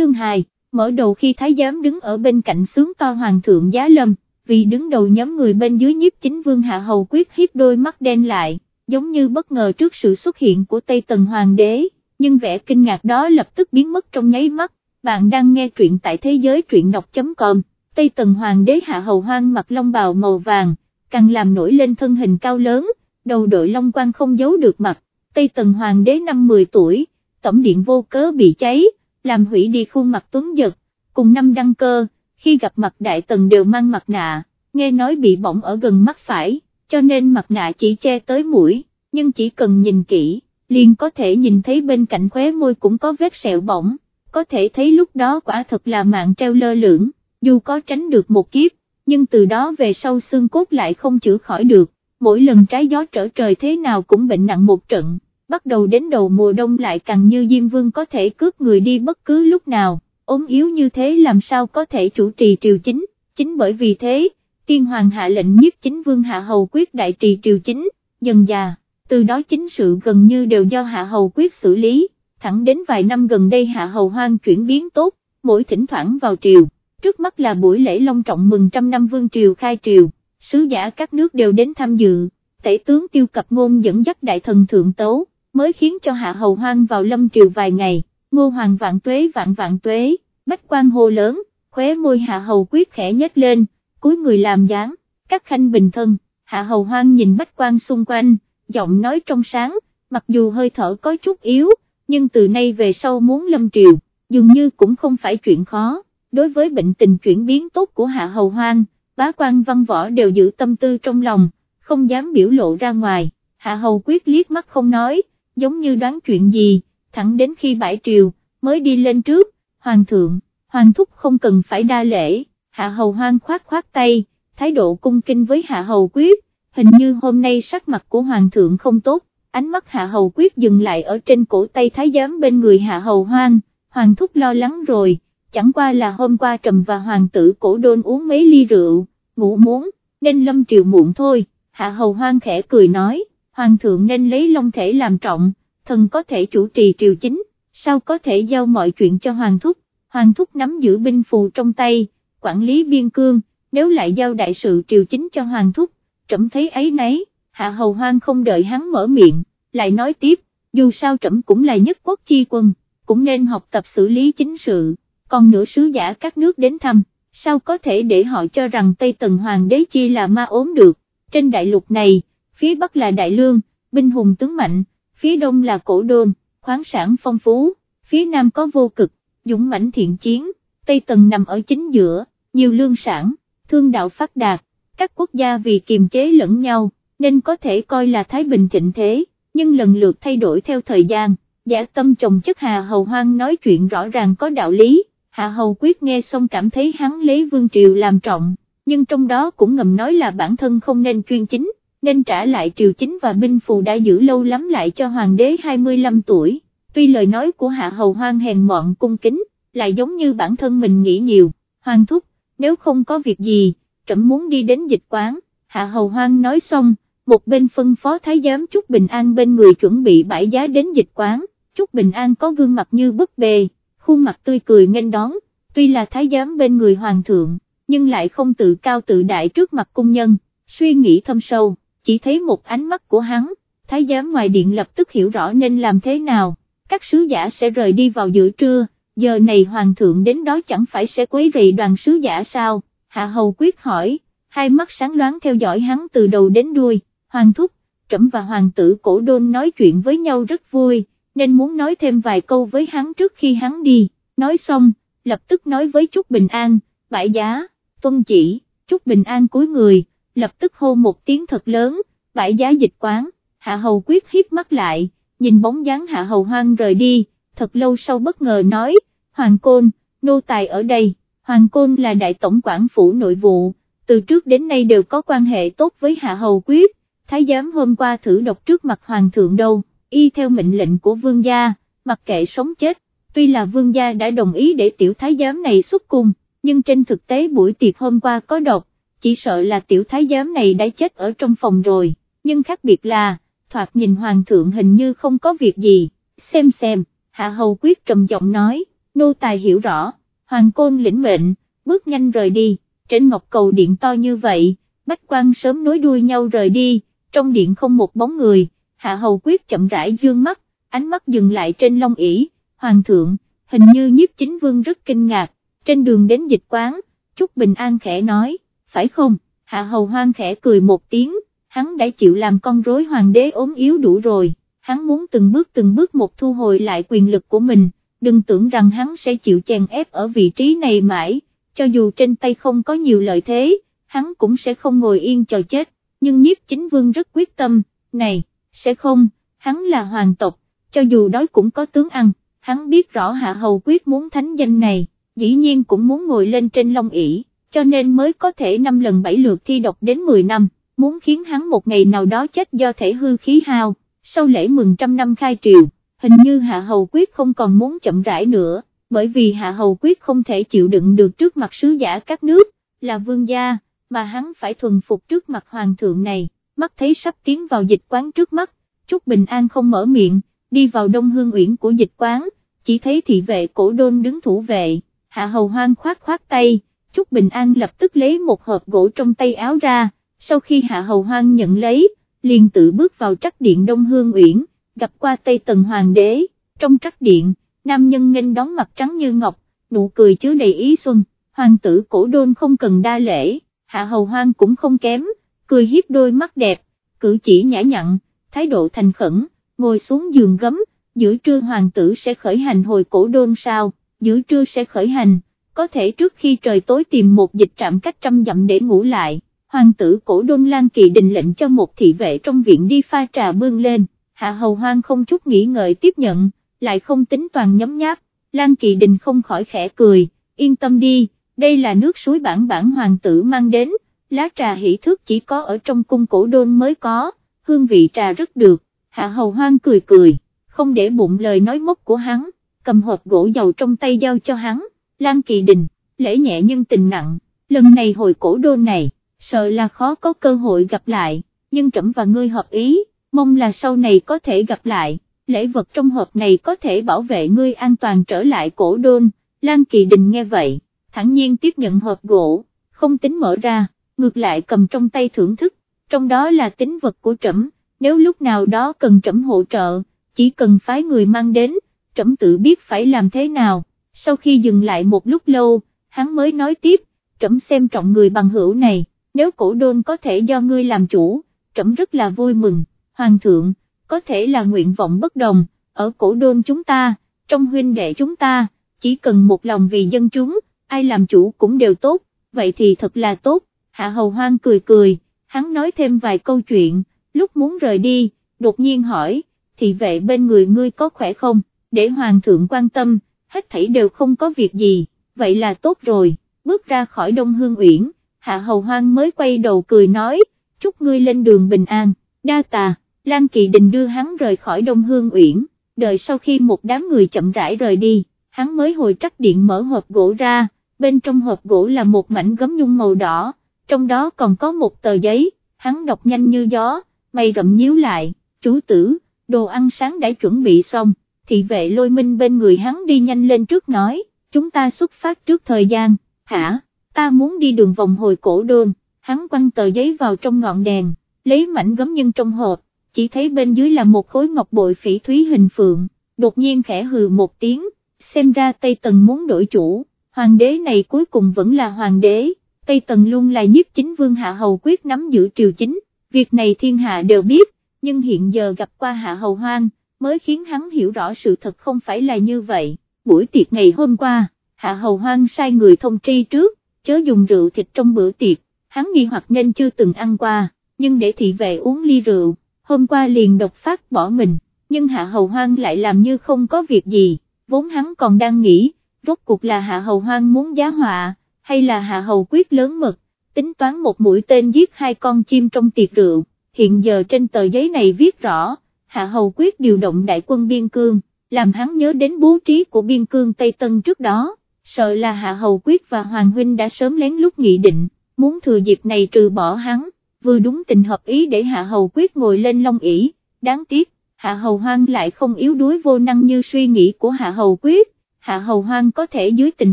chương 2, mở đầu khi thái giám đứng ở bên cạnh sướng to hoàng thượng giá lâm, vì đứng đầu nhóm người bên dưới nhiếp chính vương hạ hầu quyết hiếp đôi mắt đen lại, giống như bất ngờ trước sự xuất hiện của Tây Tần Hoàng đế, nhưng vẻ kinh ngạc đó lập tức biến mất trong nháy mắt, bạn đang nghe truyện tại thế giới truyện đọc.com, Tây Tần Hoàng đế hạ hầu hoang mặc long bào màu vàng, càng làm nổi lên thân hình cao lớn, đầu đội long quan không giấu được mặt, Tây Tần Hoàng đế năm 10 tuổi, tổng điện vô cớ bị cháy, làm hủy đi khuôn mặt tuấn giật, cùng năm đăng cơ, khi gặp mặt đại tần đều mang mặt nạ, nghe nói bị bỏng ở gần mắt phải, cho nên mặt nạ chỉ che tới mũi, nhưng chỉ cần nhìn kỹ, liền có thể nhìn thấy bên cạnh khóe môi cũng có vết sẹo bỏng, có thể thấy lúc đó quả thật là mạng treo lơ lửng, dù có tránh được một kiếp, nhưng từ đó về sau xương cốt lại không chữa khỏi được, mỗi lần trái gió trở trời thế nào cũng bệnh nặng một trận, bắt đầu đến đầu mùa đông lại càng như Diêm Vương có thể cướp người đi bất cứ lúc nào, ốm yếu như thế làm sao có thể chủ trì triều chính, chính bởi vì thế, tiên hoàng hạ lệnh nhất chính Vương Hạ Hầu quyết đại trì triều chính, dần già, từ đó chính sự gần như đều do Hạ Hầu quyết xử lý, thẳng đến vài năm gần đây Hạ Hầu hoang chuyển biến tốt, mỗi thỉnh thoảng vào triều, trước mắt là buổi lễ long trọng mừng trăm năm Vương Triều khai triều sứ giả các nước đều đến tham dự, tể tướng tiêu cập ngôn dẫn dắt đại thần thượng tấu, mới khiến cho hạ hầu hoang vào lâm triều vài ngày, ngô hoàng vạn tuế vạn vạn tuế, bách quan hô lớn, khóe môi hạ hầu quyết khẽ nhếch lên, cúi người làm dáng, các khanh bình thân, hạ hầu hoang nhìn bách quan xung quanh, giọng nói trong sáng, mặc dù hơi thở có chút yếu, nhưng từ nay về sau muốn lâm triều, dường như cũng không phải chuyện khó, đối với bệnh tình chuyển biến tốt của hạ hầu hoang bá quan văn võ đều giữ tâm tư trong lòng, không dám biểu lộ ra ngoài, hạ hầu quyết liếc mắt không nói, giống như đoán chuyện gì, thẳng đến khi bãi triều, mới đi lên trước, hoàng thượng, hoàng thúc không cần phải đa lễ, hạ hầu hoang khoát khoát tay, thái độ cung kinh với hạ hầu quyết, hình như hôm nay sắc mặt của hoàng thượng không tốt, ánh mắt hạ hầu quyết dừng lại ở trên cổ tay thái giám bên người hạ hầu hoang, hoàng thúc lo lắng rồi, chẳng qua là hôm qua trầm và hoàng tử cổ đôn uống mấy ly rượu, ngủ muốn, nên lâm triều muộn thôi, hạ hầu hoang khẽ cười nói, hoàng thượng nên lấy long thể làm trọng, thần có thể chủ trì triều chính, sao có thể giao mọi chuyện cho hoàng thúc, hoàng thúc nắm giữ binh phù trong tay, quản lý biên cương, nếu lại giao đại sự triều chính cho hoàng thúc, trẫm thấy ấy nấy, hạ hầu hoang không đợi hắn mở miệng, lại nói tiếp, dù sao trẫm cũng là nhất quốc chi quân, cũng nên học tập xử lý chính sự, còn nửa sứ giả các nước đến thăm, sao có thể để họ cho rằng Tây Tần Hoàng đế chi là ma ốm được, trên đại lục này, phía Bắc là Đại Lương, binh hùng tướng mạnh, phía Đông là Cổ Đôn, khoáng sản phong phú, phía Nam có vô cực, dũng mãnh thiện chiến, Tây Tần nằm ở chính giữa, nhiều lương sản, thương đạo phát đạt, các quốc gia vì kiềm chế lẫn nhau, nên có thể coi là Thái Bình thịnh thế, nhưng lần lượt thay đổi theo thời gian, giả tâm chồng chất Hà Hầu Hoang nói chuyện rõ ràng có đạo lý Hạ Hầu Quyết nghe xong cảm thấy hắn lấy Vương Triều làm trọng, nhưng trong đó cũng ngầm nói là bản thân không nên chuyên chính, nên trả lại triều chính và binh phù đã giữ lâu lắm lại cho hoàng đế 25 tuổi, tuy lời nói của Hạ Hầu Hoang hèn mọn cung kính, lại giống như bản thân mình nghĩ nhiều, hoàng thúc, nếu không có việc gì, trẫm muốn đi đến dịch quán, Hạ Hầu Hoang nói xong, một bên phân phó thái giám Trúc Bình An bên người chuẩn bị bãi giá đến dịch quán, Trúc Bình An có gương mặt như bức bề khuôn mặt tươi cười nghênh đón, tuy là thái giám bên người hoàng thượng, nhưng lại không tự cao tự đại trước mặt cung nhân, suy nghĩ thâm sâu, chỉ thấy một ánh mắt của hắn, thái giám ngoài điện lập tức hiểu rõ nên làm thế nào, các sứ giả sẽ rời đi vào giữa trưa, giờ này hoàng thượng đến đó chẳng phải sẽ quấy rầy đoàn sứ giả sao, hạ hầu quyết hỏi, hai mắt sáng loáng theo dõi hắn từ đầu đến đuôi, hoàng thúc, trẫm và hoàng tử cổ đôn nói chuyện với nhau rất vui, nên muốn nói thêm vài câu với hắn trước khi hắn đi, nói xong, lập tức nói với Trúc Bình An, bãi giá, tuân chỉ, Trúc Bình An cúi người, lập tức hô một tiếng thật lớn, bãi giá dịch quán, Hạ Hầu quyết hiếp mắt lại, nhìn bóng dáng Hạ Hầu hoang rời đi, thật lâu sau bất ngờ nói, Hoàng Côn, nô tài ở đây, Hoàng Côn là đại tổng quản phủ nội vụ, từ trước đến nay đều có quan hệ tốt với Hạ Hầu quyết, thái giám hôm qua thử độc trước mặt Hoàng thượng đâu y theo mệnh lệnh của vương gia, mặc kệ sống chết, tuy là vương gia đã đồng ý để tiểu thái giám này xuất cung, nhưng trên thực tế buổi tiệc hôm qua có độc, chỉ sợ là tiểu thái giám này đã chết ở trong phòng rồi, nhưng khác biệt là, thoạt nhìn hoàng thượng hình như không có việc gì, xem xem, hạ hầu quyết trầm giọng nói, nô tài hiểu rõ, hoàng côn lĩnh mệnh, bước nhanh rời đi, trên ngọc cầu điện to như vậy, bách quan sớm nối đuôi nhau rời đi, trong điện không một bóng người, hạ hầu quyết chậm rãi dương mắt, ánh mắt dừng lại trên long ỷ, hoàng thượng, hình như nhiếp chính vương rất kinh ngạc, trên đường đến dịch quán, Trúc Bình An khẽ nói, phải không, hạ hầu hoang khẽ cười một tiếng, hắn đã chịu làm con rối hoàng đế ốm yếu đủ rồi, hắn muốn từng bước từng bước một thu hồi lại quyền lực của mình, đừng tưởng rằng hắn sẽ chịu chèn ép ở vị trí này mãi, cho dù trên tay không có nhiều lợi thế, hắn cũng sẽ không ngồi yên chờ chết, nhưng nhiếp chính vương rất quyết tâm, này, sẽ không, hắn là hoàng tộc, cho dù đói cũng có tướng ăn, hắn biết rõ hạ hầu quyết muốn thánh danh này, dĩ nhiên cũng muốn ngồi lên trên long ỷ, cho nên mới có thể năm lần bảy lượt thi độc đến 10 năm, muốn khiến hắn một ngày nào đó chết do thể hư khí hao, sau lễ mừng trăm năm khai triều, hình như hạ hầu quyết không còn muốn chậm rãi nữa, bởi vì hạ hầu quyết không thể chịu đựng được trước mặt sứ giả các nước, là vương gia, mà hắn phải thuần phục trước mặt hoàng thượng này, mắt thấy sắp tiến vào dịch quán trước mắt, Trúc Bình An không mở miệng, đi vào đông hương uyển của dịch quán, chỉ thấy thị vệ cổ đôn đứng thủ vệ, hạ hầu hoang khoát khoát tay, Trúc Bình An lập tức lấy một hộp gỗ trong tay áo ra, sau khi hạ hầu hoang nhận lấy, liền tự bước vào trắc điện đông hương uyển, gặp qua Tây Tần Hoàng đế, trong trắc điện, nam nhân nghênh đón mặt trắng như ngọc, nụ cười chứa đầy ý xuân, hoàng tử cổ đôn không cần đa lễ, hạ hầu hoang cũng không kém, cười hiếp đôi mắt đẹp, cử chỉ nhã nhặn, thái độ thành khẩn, ngồi xuống giường gấm, giữa trưa hoàng tử sẽ khởi hành hồi cổ đôn sao, giữa trưa sẽ khởi hành, có thể trước khi trời tối tìm một dịch trạm cách trăm dặm để ngủ lại, hoàng tử cổ đôn Lan Kỳ đình lệnh cho một thị vệ trong viện đi pha trà bưng lên, hạ hầu hoang không chút nghĩ ngợi tiếp nhận, lại không tính toàn nhấm nháp, Lan Kỳ đình không khỏi khẽ cười, yên tâm đi, đây là nước suối bản bản hoàng tử mang đến, lá trà hỷ thức chỉ có ở trong cung cổ đôn mới có, hương vị trà rất được, hạ hầu hoang cười cười, không để bụng lời nói mốc của hắn, cầm hộp gỗ dầu trong tay giao cho hắn, Lan Kỳ Đình, lễ nhẹ nhưng tình nặng, lần này hồi cổ đôn này, sợ là khó có cơ hội gặp lại, nhưng trẫm và ngươi hợp ý, mong là sau này có thể gặp lại, lễ vật trong hộp này có thể bảo vệ ngươi an toàn trở lại cổ đôn, Lan Kỳ Đình nghe vậy, thẳng nhiên tiếp nhận hộp gỗ, không tính mở ra, ngược lại cầm trong tay thưởng thức, trong đó là tính vật của trẫm, nếu lúc nào đó cần trẫm hỗ trợ, chỉ cần phái người mang đến, trẫm tự biết phải làm thế nào, sau khi dừng lại một lúc lâu, hắn mới nói tiếp, trẫm xem trọng người bằng hữu này, nếu cổ đôn có thể do ngươi làm chủ, trẫm rất là vui mừng, hoàng thượng, có thể là nguyện vọng bất đồng, ở cổ đôn chúng ta, trong huynh đệ chúng ta, chỉ cần một lòng vì dân chúng, ai làm chủ cũng đều tốt, vậy thì thật là tốt, hạ hầu hoang cười cười, hắn nói thêm vài câu chuyện, lúc muốn rời đi, đột nhiên hỏi, thị vệ bên người ngươi có khỏe không, để hoàng thượng quan tâm, hết thảy đều không có việc gì, vậy là tốt rồi, bước ra khỏi đông hương uyển, hạ hầu hoang mới quay đầu cười nói, chúc ngươi lên đường bình an, đa tà, Lan Kỳ Đình đưa hắn rời khỏi đông hương uyển, đợi sau khi một đám người chậm rãi rời đi, hắn mới hồi trắc điện mở hộp gỗ ra, bên trong hộp gỗ là một mảnh gấm nhung màu đỏ, trong đó còn có một tờ giấy, hắn đọc nhanh như gió, mây rậm nhíu lại, chú tử, đồ ăn sáng đã chuẩn bị xong, thị vệ lôi minh bên người hắn đi nhanh lên trước nói, chúng ta xuất phát trước thời gian, hả, ta muốn đi đường vòng hồi cổ đôn, hắn quăng tờ giấy vào trong ngọn đèn, lấy mảnh gấm nhân trong hộp, chỉ thấy bên dưới là một khối ngọc bội phỉ thúy hình phượng, đột nhiên khẽ hừ một tiếng, xem ra Tây Tần muốn đổi chủ, hoàng đế này cuối cùng vẫn là hoàng đế, Tây Tần luôn là nhiếp chính vương hạ hầu quyết nắm giữ triều chính, việc này thiên hạ đều biết, nhưng hiện giờ gặp qua hạ hầu hoang, mới khiến hắn hiểu rõ sự thật không phải là như vậy, buổi tiệc ngày hôm qua, hạ hầu hoang sai người thông tri trước, chớ dùng rượu thịt trong bữa tiệc, hắn nghi hoặc nên chưa từng ăn qua, nhưng để thị vệ uống ly rượu, hôm qua liền độc phát bỏ mình, nhưng hạ hầu hoang lại làm như không có việc gì, vốn hắn còn đang nghĩ, rốt cuộc là hạ hầu hoang muốn giá họa, hay là hạ hầu quyết lớn mật, tính toán một mũi tên giết hai con chim trong tiệc rượu, hiện giờ trên tờ giấy này viết rõ, hạ hầu quyết điều động đại quân biên cương, làm hắn nhớ đến bố trí của biên cương Tây Tân trước đó, sợ là hạ hầu quyết và Hoàng Huynh đã sớm lén lút nghị định, muốn thừa dịp này trừ bỏ hắn, vừa đúng tình hợp ý để hạ hầu quyết ngồi lên long ỷ. Đáng tiếc, hạ hầu hoang lại không yếu đuối vô năng như suy nghĩ của hạ hầu quyết, Hạ Hầu Hoang có thể dưới tình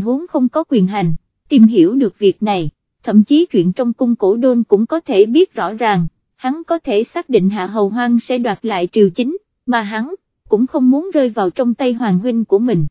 huống không có quyền hành, tìm hiểu được việc này, thậm chí chuyện trong cung cổ đôn cũng có thể biết rõ ràng, hắn có thể xác định Hạ Hầu Hoang sẽ đoạt lại triều chính, mà hắn cũng không muốn rơi vào trong tay Hoàng huynh của mình.